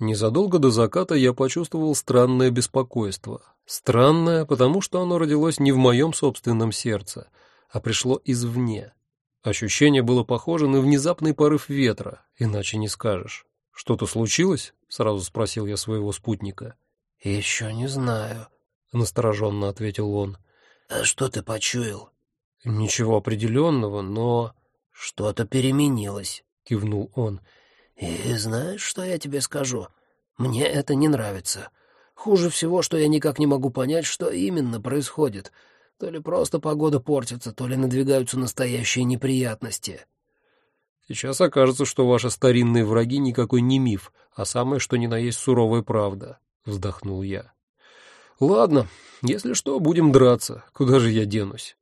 Незадолго до заката я почувствовал странное беспокойство. Странное, потому что оно родилось не в моем собственном сердце, а пришло извне. Ощущение было похоже на внезапный порыв ветра, иначе не скажешь. «Что-то случилось?» — сразу спросил я своего спутника. «Еще не знаю», — настороженно ответил он. «А что ты почуял?» «Ничего определенного, но...» «Что-то переменилось», — кивнул он. «И знаешь, что я тебе скажу? Мне это не нравится. Хуже всего, что я никак не могу понять, что именно происходит. То ли просто погода портится, то ли надвигаются настоящие неприятности». «Сейчас окажется, что ваши старинные враги никакой не миф, а самое что ни на есть суровая правда», — вздохнул я. «Ладно, если что, будем драться. Куда же я денусь?»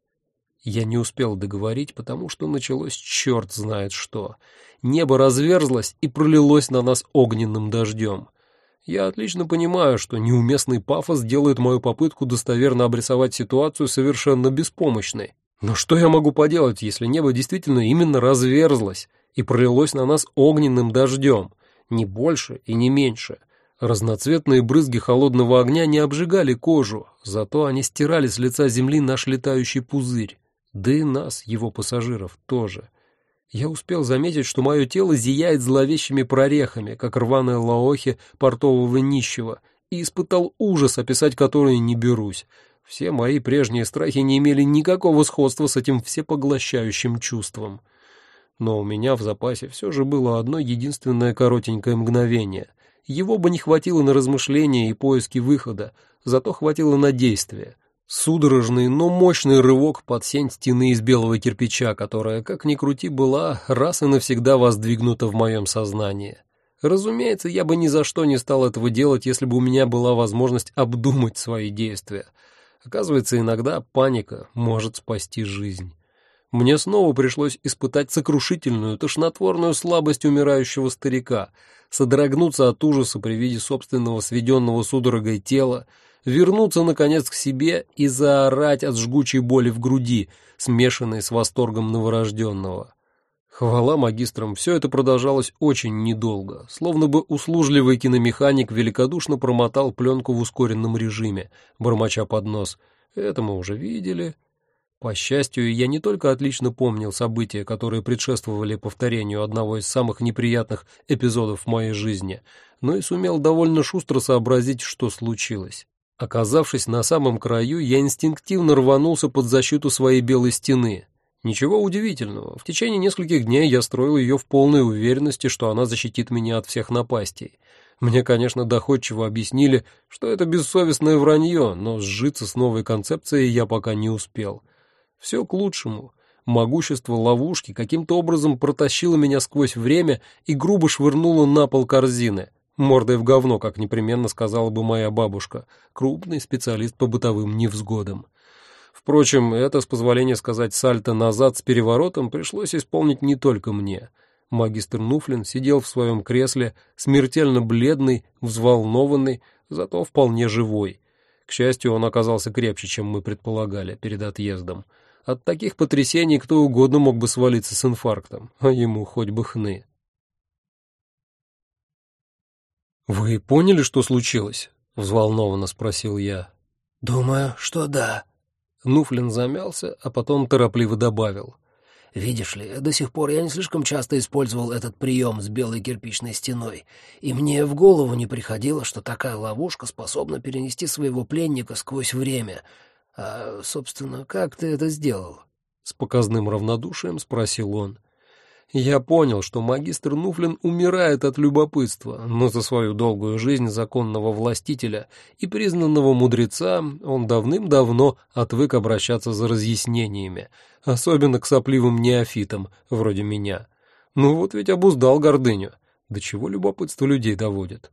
Я не успел договорить, потому что началось черт знает что. Небо разверзлось и пролилось на нас огненным дождем. Я отлично понимаю, что неуместный пафос делает мою попытку достоверно обрисовать ситуацию совершенно беспомощной. Но что я могу поделать, если небо действительно именно разверзлось и пролилось на нас огненным дождем? Не больше и не меньше. Разноцветные брызги холодного огня не обжигали кожу, зато они стирали с лица земли наш летающий пузырь да и нас, его пассажиров, тоже. Я успел заметить, что мое тело зияет зловещими прорехами, как рваные лаохи портового нищего, и испытал ужас, описать который не берусь. Все мои прежние страхи не имели никакого сходства с этим всепоглощающим чувством. Но у меня в запасе все же было одно единственное коротенькое мгновение. Его бы не хватило на размышления и поиски выхода, зато хватило на действие — Судорожный, но мощный рывок под сень стены из белого кирпича, которая, как ни крути, была раз и навсегда воздвигнута в моем сознании. Разумеется, я бы ни за что не стал этого делать, если бы у меня была возможность обдумать свои действия. Оказывается, иногда паника может спасти жизнь. Мне снова пришлось испытать сокрушительную, тошнотворную слабость умирающего старика, содрогнуться от ужаса при виде собственного сведенного судорогой тела, вернуться, наконец, к себе и заорать от жгучей боли в груди, смешанной с восторгом новорожденного. Хвала магистрам, все это продолжалось очень недолго, словно бы услужливый киномеханик великодушно промотал пленку в ускоренном режиме, бормоча под нос. Это мы уже видели. По счастью, я не только отлично помнил события, которые предшествовали повторению одного из самых неприятных эпизодов в моей жизни, но и сумел довольно шустро сообразить, что случилось. Оказавшись на самом краю, я инстинктивно рванулся под защиту своей белой стены. Ничего удивительного, в течение нескольких дней я строил ее в полной уверенности, что она защитит меня от всех напастей. Мне, конечно, доходчиво объяснили, что это бессовестное вранье, но сжиться с новой концепцией я пока не успел. Все к лучшему. Могущество ловушки каким-то образом протащило меня сквозь время и грубо швырнуло на пол корзины — Мордой в говно, как непременно сказала бы моя бабушка, крупный специалист по бытовым невзгодам. Впрочем, это, с позволения сказать, сальто назад с переворотом пришлось исполнить не только мне. Магистр Нуфлин сидел в своем кресле, смертельно бледный, взволнованный, зато вполне живой. К счастью, он оказался крепче, чем мы предполагали перед отъездом. От таких потрясений кто угодно мог бы свалиться с инфарктом, а ему хоть бы хны. «Вы поняли, что случилось?» — взволнованно спросил я. «Думаю, что да». Нуфлин замялся, а потом торопливо добавил. «Видишь ли, до сих пор я не слишком часто использовал этот прием с белой кирпичной стеной, и мне в голову не приходило, что такая ловушка способна перенести своего пленника сквозь время. А, собственно, как ты это сделал?» С показным равнодушием спросил он. Я понял, что магистр Нуфлин умирает от любопытства, но за свою долгую жизнь законного властителя и признанного мудреца он давным-давно отвык обращаться за разъяснениями, особенно к сопливым неофитам, вроде меня. Ну вот ведь обуздал гордыню. До чего любопытство людей доводит.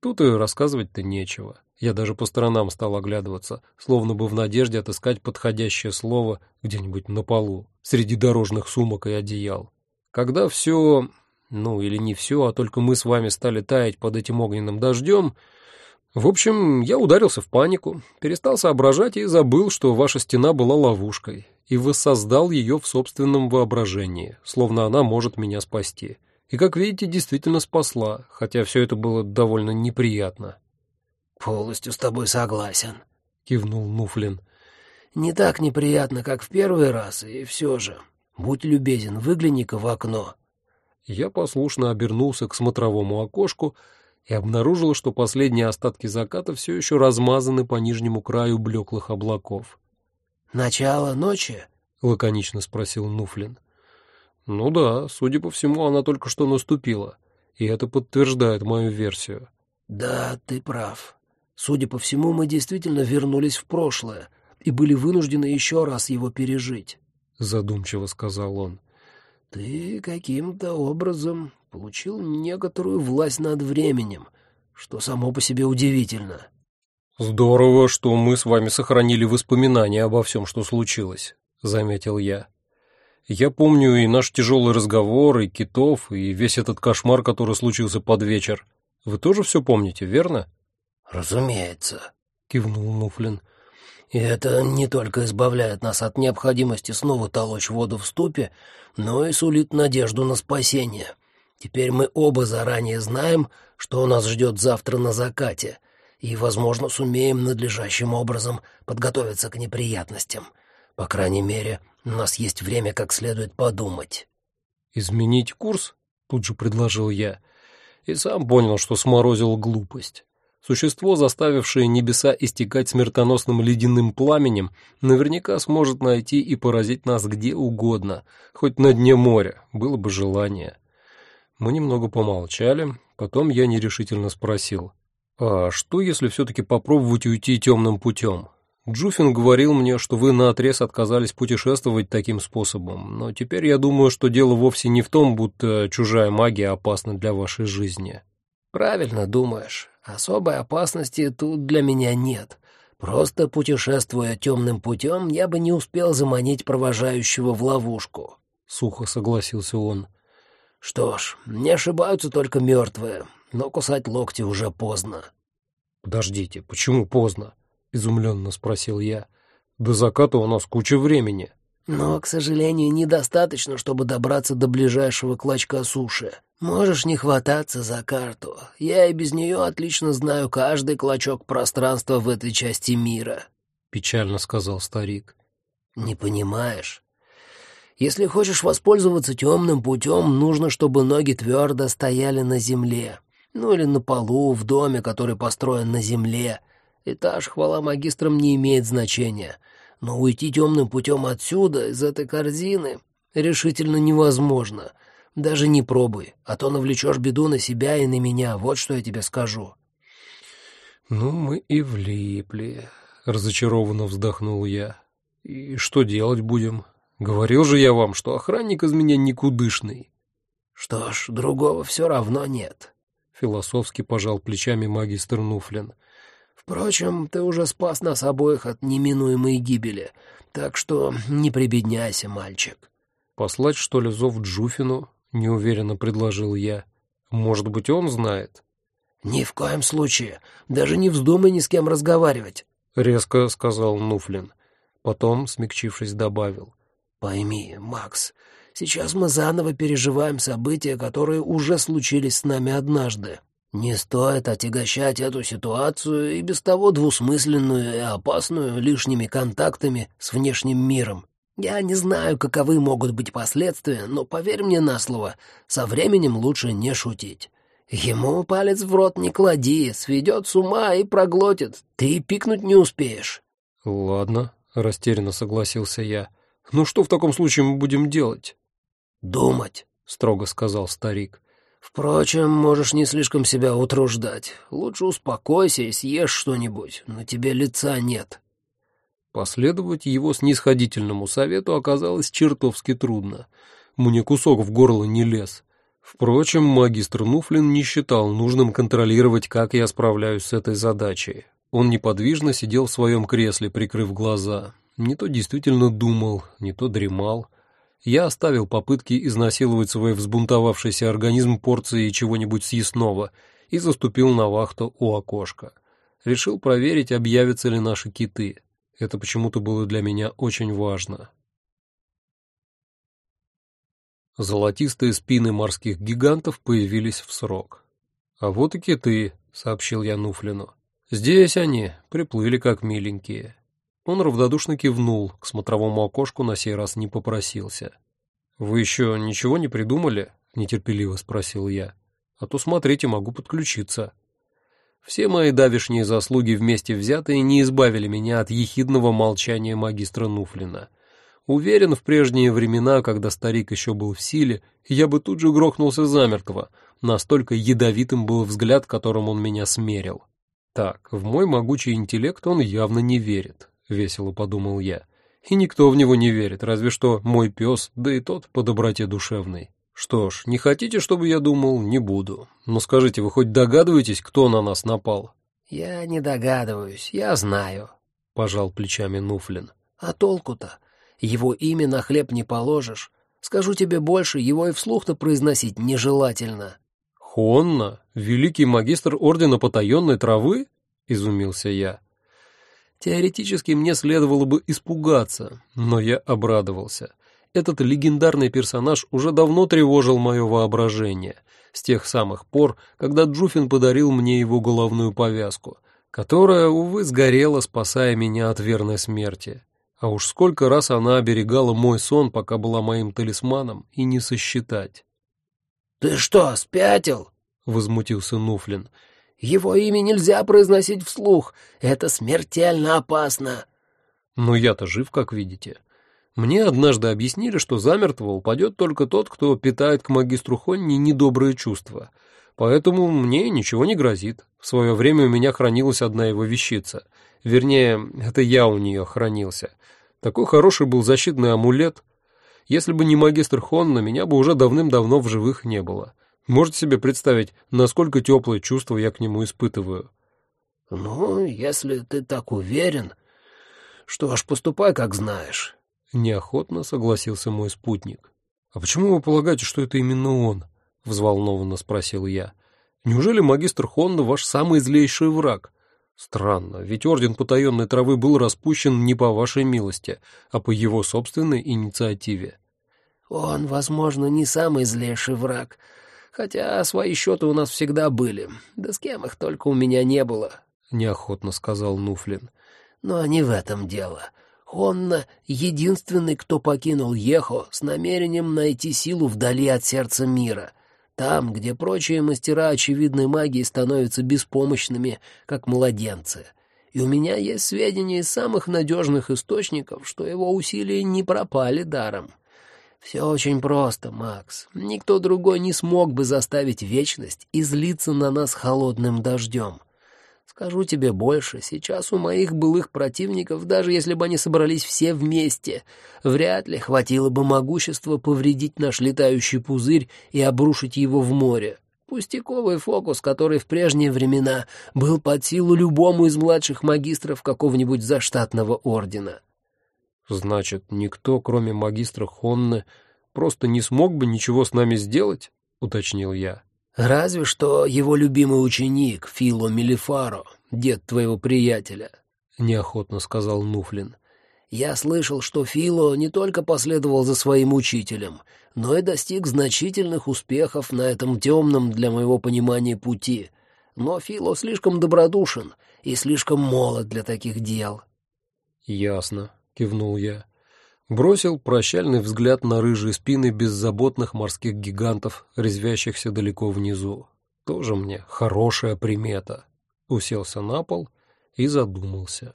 Тут и рассказывать-то нечего. Я даже по сторонам стал оглядываться, словно бы в надежде отыскать подходящее слово где-нибудь на полу, среди дорожных сумок и одеял. Когда все, ну или не все, а только мы с вами стали таять под этим огненным дождем, в общем, я ударился в панику, перестал соображать и забыл, что ваша стена была ловушкой, и воссоздал ее в собственном воображении, словно она может меня спасти. И, как видите, действительно спасла, хотя все это было довольно неприятно. «Полностью с тобой согласен», — кивнул Нуфлин. «Не так неприятно, как в первый раз, и все же. Будь любезен, выгляни-ка в окно». Я послушно обернулся к смотровому окошку и обнаружил, что последние остатки заката все еще размазаны по нижнему краю блеклых облаков. «Начало ночи?» — лаконично спросил Нуфлин. «Ну да, судя по всему, она только что наступила, и это подтверждает мою версию». «Да, ты прав. Судя по всему, мы действительно вернулись в прошлое и были вынуждены еще раз его пережить», — задумчиво сказал он. «Ты каким-то образом получил некоторую власть над временем, что само по себе удивительно». «Здорово, что мы с вами сохранили воспоминания обо всем, что случилось», — заметил я. «Я помню и наш тяжелый разговор, и китов, и весь этот кошмар, который случился под вечер. Вы тоже все помните, верно?» «Разумеется», — кивнул Нуфлин. «И это не только избавляет нас от необходимости снова толочь воду в ступе, но и сулит надежду на спасение. Теперь мы оба заранее знаем, что нас ждет завтра на закате, и, возможно, сумеем надлежащим образом подготовиться к неприятностям. По крайней мере, у нас есть время как следует подумать». «Изменить курс?» — тут же предложил я, и сам понял, что сморозил глупость. Существо, заставившее небеса истекать смертоносным ледяным пламенем, наверняка сможет найти и поразить нас где угодно, хоть на дне моря, было бы желание. Мы немного помолчали, потом я нерешительно спросил, «А что, если все-таки попробовать уйти темным путем? Джуфин говорил мне, что вы наотрез отказались путешествовать таким способом, но теперь я думаю, что дело вовсе не в том, будто чужая магия опасна для вашей жизни». «Правильно думаешь. Особой опасности тут для меня нет. Просто путешествуя темным путем, я бы не успел заманить провожающего в ловушку», — сухо согласился он. «Что ж, не ошибаются только мертвые, но кусать локти уже поздно». «Подождите, почему поздно?» — изумленно спросил я. «До заката у нас куча времени». «Но, к сожалению, недостаточно, чтобы добраться до ближайшего клочка суши. «Можешь не хвататься за карту. Я и без нее отлично знаю каждый клочок пространства в этой части мира», — печально сказал старик. «Не понимаешь? Если хочешь воспользоваться темным путем, нужно, чтобы ноги твердо стояли на земле. Ну или на полу в доме, который построен на земле. Этаж, хвала магистрам, не имеет значения. Но уйти темным путем отсюда, из этой корзины, решительно невозможно». Даже не пробуй, а то навлечешь беду на себя и на меня, вот что я тебе скажу». «Ну, мы и влипли», — разочарованно вздохнул я. «И что делать будем? Говорил же я вам, что охранник из меня никудышный». «Что ж, другого все равно нет», — философски пожал плечами магистр Нуфлин. «Впрочем, ты уже спас нас обоих от неминуемой гибели, так что не прибедняйся, мальчик». «Послать, что ли, зов Джуфину?» неуверенно предложил я. Может быть, он знает? Ни в коем случае. Даже не вздумай ни с кем разговаривать, резко сказал Нуфлин. Потом, смягчившись, добавил: Пойми, Макс, сейчас мы заново переживаем события, которые уже случились с нами однажды. Не стоит отягощать эту ситуацию и без того двусмысленную и опасную лишними контактами с внешним миром. Я не знаю, каковы могут быть последствия, но поверь мне на слово, со временем лучше не шутить. Ему палец в рот не клади, сведет с ума и проглотит. Ты пикнуть не успеешь. Ладно, растерянно согласился я. Ну что в таком случае мы будем делать? Думать, строго сказал старик. Впрочем, можешь не слишком себя утруждать. Лучше успокойся и съешь что-нибудь. На тебе лица нет. Последовать его снисходительному совету оказалось чертовски трудно. Мне кусок в горло не лез. Впрочем, магистр Нуфлин не считал нужным контролировать, как я справляюсь с этой задачей. Он неподвижно сидел в своем кресле, прикрыв глаза. Не то действительно думал, не то дремал. Я оставил попытки изнасиловать свой взбунтовавшийся организм порцией чего-нибудь съестного и заступил на вахту у окошка. Решил проверить, объявятся ли наши киты. Это почему-то было для меня очень важно. Золотистые спины морских гигантов появились в срок. «А вот и киты», — сообщил я Нуфлину. «Здесь они, приплыли как миленькие». Он равнодушно кивнул, к смотровому окошку на сей раз не попросился. «Вы еще ничего не придумали?» — нетерпеливо спросил я. «А то, смотрите, могу подключиться». Все мои давишние заслуги вместе взятые не избавили меня от ехидного молчания магистра Нуфлина. Уверен, в прежние времена, когда старик еще был в силе, я бы тут же грохнулся замертво, настолько ядовитым был взгляд, которым он меня смерил. Так, в мой могучий интеллект он явно не верит, весело подумал я. И никто в него не верит, разве что мой пес, да и тот по доброте душевной. Что ж, не хотите, чтобы я думал, не буду. Но скажите, вы хоть догадываетесь, кто на нас напал? Я не догадываюсь, я знаю, пожал плечами Нуфлин. А толку-то? Его имя на хлеб не положишь. Скажу тебе больше, его и вслух-то произносить нежелательно. Хонна, великий магистр ордена потаенной травы? изумился я. Теоретически мне следовало бы испугаться, но я обрадовался. Этот легендарный персонаж уже давно тревожил мое воображение, с тех самых пор, когда Джуфин подарил мне его головную повязку, которая, увы, сгорела, спасая меня от верной смерти. А уж сколько раз она оберегала мой сон, пока была моим талисманом, и не сосчитать. «Ты что, спятил?» — возмутился Нуфлин. «Его имя нельзя произносить вслух. Это смертельно опасно». «Но я-то жив, как видите. Мне однажды объяснили, что замертво упадет только тот, кто питает к магистру Хонни недобрые чувства. Поэтому мне ничего не грозит. В свое время у меня хранилась одна его вещица. Вернее, это я у нее хранился. Такой хороший был защитный амулет. Если бы не магистр Хонна, меня бы уже давным-давно в живых не было. Можете себе представить, насколько теплые чувства я к нему испытываю? «Ну, если ты так уверен, что ж, поступай, как знаешь». Неохотно согласился мой спутник. «А почему вы полагаете, что это именно он?» — взволнованно спросил я. «Неужели магистр Хонда ваш самый злейший враг? Странно, ведь орден потаенной травы был распущен не по вашей милости, а по его собственной инициативе». «Он, возможно, не самый злейший враг, хотя свои счеты у нас всегда были, да с кем их только у меня не было», — неохотно сказал Нуфлин. «Но не в этом дело». Хонна — единственный, кто покинул Ехо с намерением найти силу вдали от сердца мира, там, где прочие мастера очевидной магии становятся беспомощными, как младенцы. И у меня есть сведения из самых надежных источников, что его усилия не пропали даром. Все очень просто, Макс. Никто другой не смог бы заставить вечность излиться на нас холодным дождем. Скажу тебе больше, сейчас у моих былых противников, даже если бы они собрались все вместе, вряд ли хватило бы могущества повредить наш летающий пузырь и обрушить его в море. Пустяковый фокус, который в прежние времена был под силу любому из младших магистров какого-нибудь заштатного ордена. Значит, никто, кроме магистра Хонны, просто не смог бы ничего с нами сделать, уточнил я. Разве что его любимый ученик Фило Мелифаро, дед твоего приятеля, неохотно сказал Нуфлин. Я слышал, что Фило не только последовал за своим учителем, но и достиг значительных успехов на этом темном для моего понимания пути. Но Фило слишком добродушен и слишком молод для таких дел. Ясно, кивнул я бросил прощальный взгляд на рыжие спины беззаботных морских гигантов, резвящихся далеко внизу. Тоже мне хорошая примета. Уселся на пол и задумался.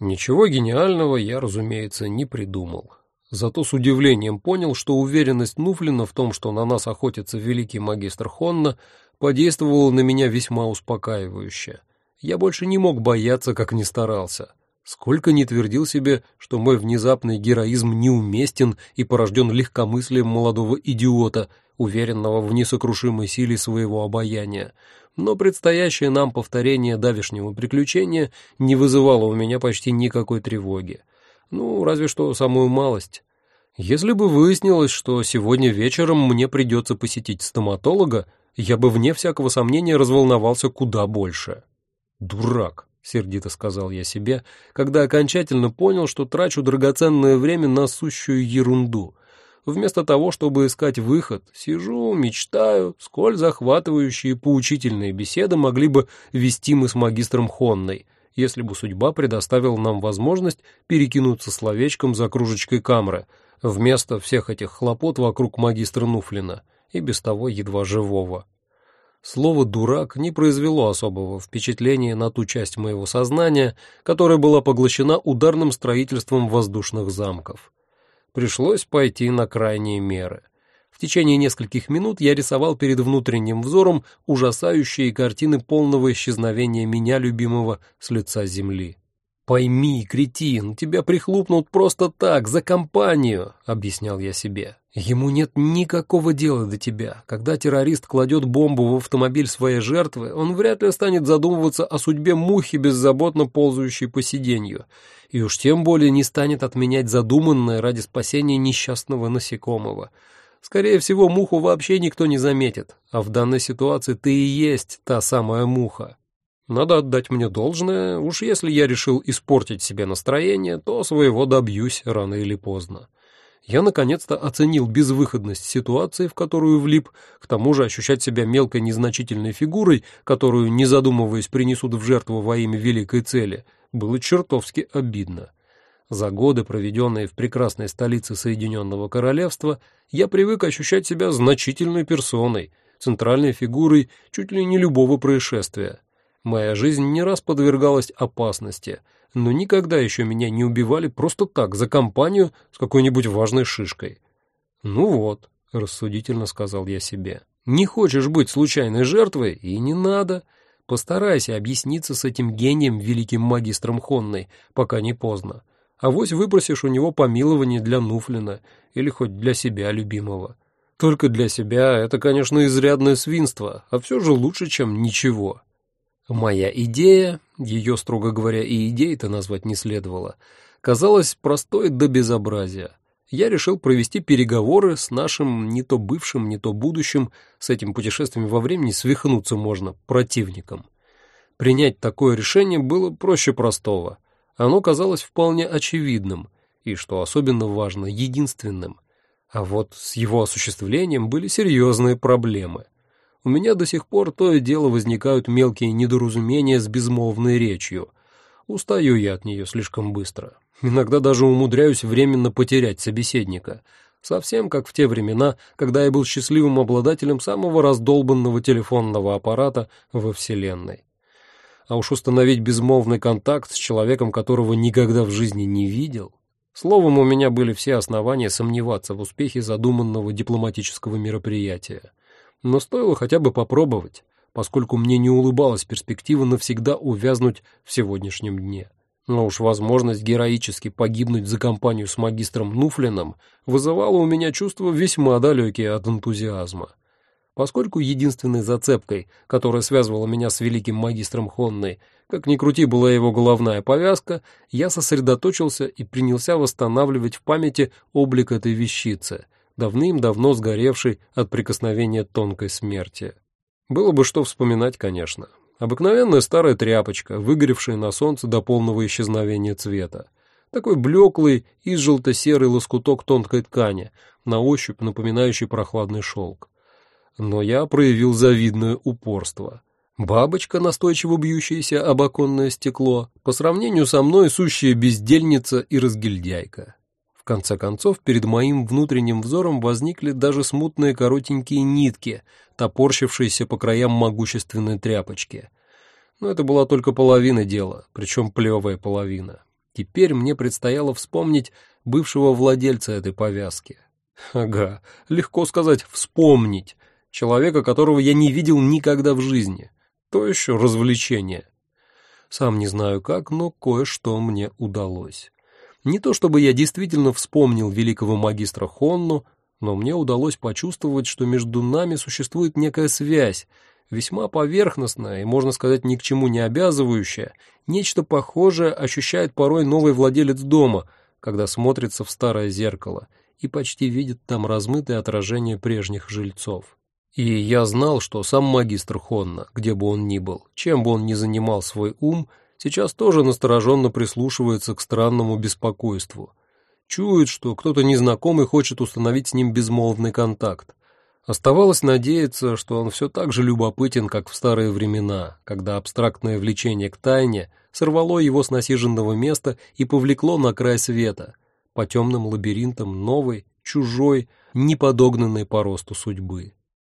Ничего гениального я, разумеется, не придумал. Зато с удивлением понял, что уверенность Нуфлина в том, что на нас охотится великий магистр Хонна, подействовала на меня весьма успокаивающе. Я больше не мог бояться, как ни старался. Сколько ни твердил себе, что мой внезапный героизм неуместен и порожден легкомыслием молодого идиота, уверенного в несокрушимой силе своего обаяния, но предстоящее нам повторение давешнего приключения не вызывало у меня почти никакой тревоги. Ну, разве что самую малость. Если бы выяснилось, что сегодня вечером мне придется посетить стоматолога, я бы вне всякого сомнения разволновался куда больше. Дурак. — сердито сказал я себе, когда окончательно понял, что трачу драгоценное время на сущую ерунду. Вместо того, чтобы искать выход, сижу, мечтаю, сколь захватывающие поучительные беседы могли бы вести мы с магистром Хонной, если бы судьба предоставила нам возможность перекинуться словечком за кружечкой камры, вместо всех этих хлопот вокруг магистра Нуфлина, и без того едва живого. Слово «дурак» не произвело особого впечатления на ту часть моего сознания, которая была поглощена ударным строительством воздушных замков. Пришлось пойти на крайние меры. В течение нескольких минут я рисовал перед внутренним взором ужасающие картины полного исчезновения меня, любимого, с лица земли. «Пойми, кретин, тебя прихлопнут просто так, за компанию», — объяснял я себе. «Ему нет никакого дела до тебя. Когда террорист кладет бомбу в автомобиль своей жертвы, он вряд ли станет задумываться о судьбе мухи, беззаботно ползающей по сиденью, и уж тем более не станет отменять задуманное ради спасения несчастного насекомого. Скорее всего, муху вообще никто не заметит, а в данной ситуации ты и есть та самая муха». Надо отдать мне должное, уж если я решил испортить себе настроение, то своего добьюсь рано или поздно. Я наконец-то оценил безвыходность ситуации, в которую влип, к тому же ощущать себя мелкой незначительной фигурой, которую, не задумываясь, принесут в жертву во имя великой цели, было чертовски обидно. За годы, проведенные в прекрасной столице Соединенного Королевства, я привык ощущать себя значительной персоной, центральной фигурой чуть ли не любого происшествия. Моя жизнь не раз подвергалась опасности, но никогда еще меня не убивали просто так, за компанию с какой-нибудь важной шишкой. «Ну вот», — рассудительно сказал я себе, — «не хочешь быть случайной жертвой, и не надо. Постарайся объясниться с этим гением, великим магистром Хонной, пока не поздно. А вось выпросишь у него помилование для Нуфлина или хоть для себя любимого. Только для себя это, конечно, изрядное свинство, а все же лучше, чем ничего». Моя идея, ее, строго говоря, и идеей-то назвать не следовало, казалась простой до безобразия. Я решил провести переговоры с нашим не то бывшим, не то будущим, с этим путешествием во времени свихнуться можно, противником. Принять такое решение было проще простого. Оно казалось вполне очевидным и, что особенно важно, единственным. А вот с его осуществлением были серьезные проблемы — у меня до сих пор то и дело возникают мелкие недоразумения с безмолвной речью. Устаю я от нее слишком быстро. Иногда даже умудряюсь временно потерять собеседника. Совсем как в те времена, когда я был счастливым обладателем самого раздолбанного телефонного аппарата во Вселенной. А уж установить безмолвный контакт с человеком, которого никогда в жизни не видел... Словом, у меня были все основания сомневаться в успехе задуманного дипломатического мероприятия но стоило хотя бы попробовать, поскольку мне не улыбалась перспектива навсегда увязнуть в сегодняшнем дне. Но уж возможность героически погибнуть за компанию с магистром Нуфлином вызывала у меня чувства весьма далекие от энтузиазма. Поскольку единственной зацепкой, которая связывала меня с великим магистром Хонной, как ни крути была его головная повязка, я сосредоточился и принялся восстанавливать в памяти облик этой вещицы — давным-давно сгоревший от прикосновения тонкой смерти. Было бы что вспоминать, конечно. Обыкновенная старая тряпочка, выгоревшая на солнце до полного исчезновения цвета. Такой блеклый и желто-серый лоскуток тонкой ткани, на ощупь напоминающий прохладный шелк. Но я проявил завидное упорство. Бабочка, настойчиво бьющаяся об оконное стекло, по сравнению со мной сущая бездельница и разгильдяйка конце концов, перед моим внутренним взором возникли даже смутные коротенькие нитки, топорщившиеся по краям могущественной тряпочки. Но это была только половина дела, причем плевая половина. Теперь мне предстояло вспомнить бывшего владельца этой повязки. Ага, легко сказать «вспомнить», человека, которого я не видел никогда в жизни. То еще развлечение. Сам не знаю как, но кое-что мне удалось. Не то чтобы я действительно вспомнил великого магистра Хонну, но мне удалось почувствовать, что между нами существует некая связь, весьма поверхностная и, можно сказать, ни к чему не обязывающая, нечто похожее ощущает порой новый владелец дома, когда смотрится в старое зеркало и почти видит там размытое отражение прежних жильцов. И я знал, что сам магистр Хонна, где бы он ни был, чем бы он ни занимал свой ум, сейчас тоже настороженно прислушивается к странному беспокойству. Чует, что кто-то незнакомый хочет установить с ним безмолвный контакт. Оставалось надеяться, что он все так же любопытен, как в старые времена, когда абстрактное влечение к тайне сорвало его с насиженного места и повлекло на край света, по темным лабиринтам новой, чужой, неподогнанной по росту судьбы.